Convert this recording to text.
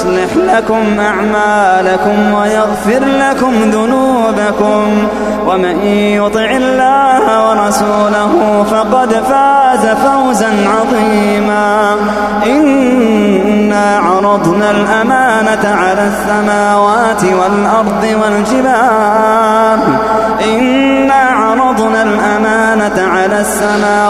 يصلح لكم أعمالكم ويغفر لكم ذنوبكم ومن يطع الله ورسوله فقد فاز فوزا عظيما إنا عرضنا الأمانة على السماوات والأرض والجبال إنا عرضنا الأمانة على السماوات